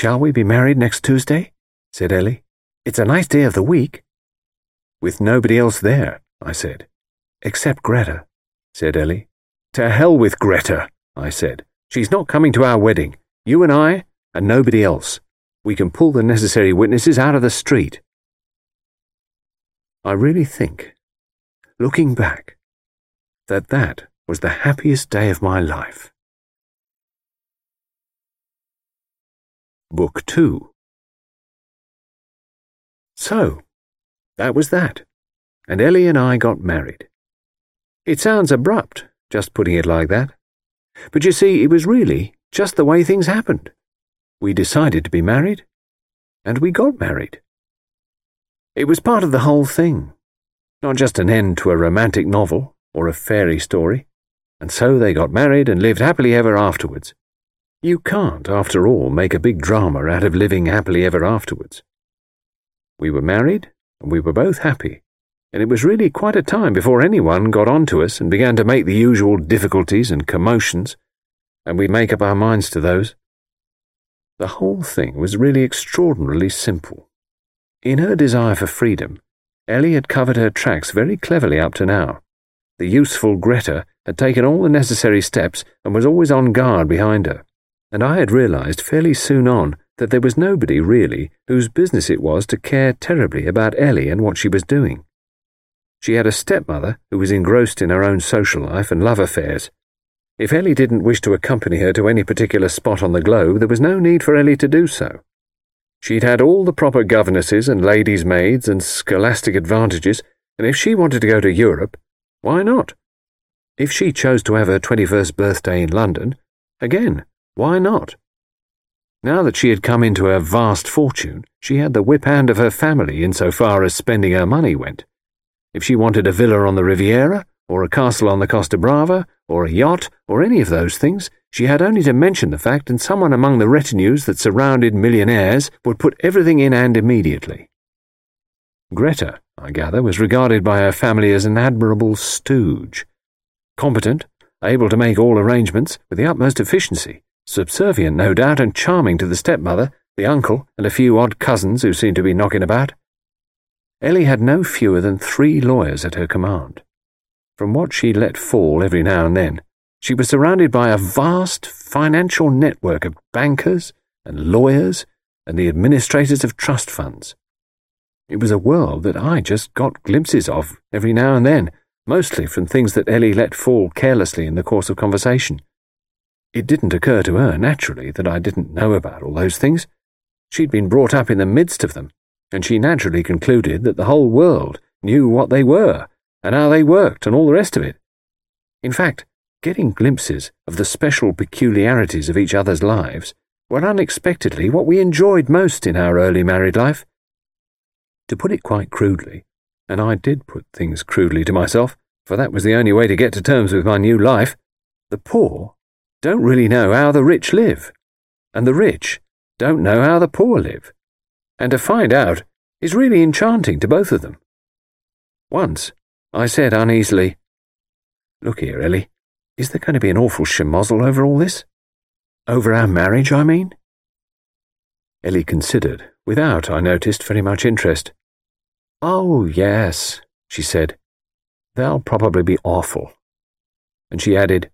Shall we be married next Tuesday? said Ellie. It's a nice day of the week. With nobody else there, I said. Except Greta, said Ellie. To hell with Greta, I said. She's not coming to our wedding. You and I, and nobody else. We can pull the necessary witnesses out of the street. I really think, looking back, that that was the happiest day of my life. Book 2 So, that was that, and Ellie and I got married. It sounds abrupt, just putting it like that. But you see, it was really just the way things happened. We decided to be married, and we got married. It was part of the whole thing, not just an end to a romantic novel or a fairy story. And so they got married and lived happily ever afterwards. You can't, after all, make a big drama out of living happily ever afterwards. We were married, and we were both happy, and it was really quite a time before anyone got on to us and began to make the usual difficulties and commotions, and we'd make up our minds to those. The whole thing was really extraordinarily simple. In her desire for freedom, Ellie had covered her tracks very cleverly up to now. The useful Greta had taken all the necessary steps and was always on guard behind her and I had realized fairly soon on that there was nobody really whose business it was to care terribly about Ellie and what she was doing. She had a stepmother who was engrossed in her own social life and love affairs. If Ellie didn't wish to accompany her to any particular spot on the globe, there was no need for Ellie to do so. She'd had all the proper governesses and ladies' maids and scholastic advantages, and if she wanted to go to Europe, why not? If she chose to have her 21st birthday in London, again, why not? Now that she had come into her vast fortune, she had the whip hand of her family in so far as spending her money went. If she wanted a villa on the Riviera, or a castle on the Costa Brava, or a yacht, or any of those things, she had only to mention the fact, and someone among the retinues that surrounded millionaires would put everything in hand immediately. Greta, I gather, was regarded by her family as an admirable stooge. Competent, able to make all arrangements with the utmost efficiency, Subservient, no doubt, and charming to the stepmother, the uncle, and a few odd cousins who seemed to be knocking about. Ellie had no fewer than three lawyers at her command. From what she let fall every now and then, she was surrounded by a vast financial network of bankers and lawyers and the administrators of trust funds. It was a world that I just got glimpses of every now and then, mostly from things that Ellie let fall carelessly in the course of conversation. It didn't occur to her, naturally, that I didn't know about all those things. She'd been brought up in the midst of them, and she naturally concluded that the whole world knew what they were, and how they worked, and all the rest of it. In fact, getting glimpses of the special peculiarities of each other's lives were unexpectedly what we enjoyed most in our early married life. To put it quite crudely, and I did put things crudely to myself, for that was the only way to get to terms with my new life, the poor don't really know how the rich live, and the rich don't know how the poor live. And to find out is really enchanting to both of them. Once, I said uneasily, Look here, Ellie, is there going to be an awful schmozzle over all this? Over our marriage, I mean? Ellie considered, without, I noticed, very much interest. Oh, yes, she said. They'll probably be awful. And she added,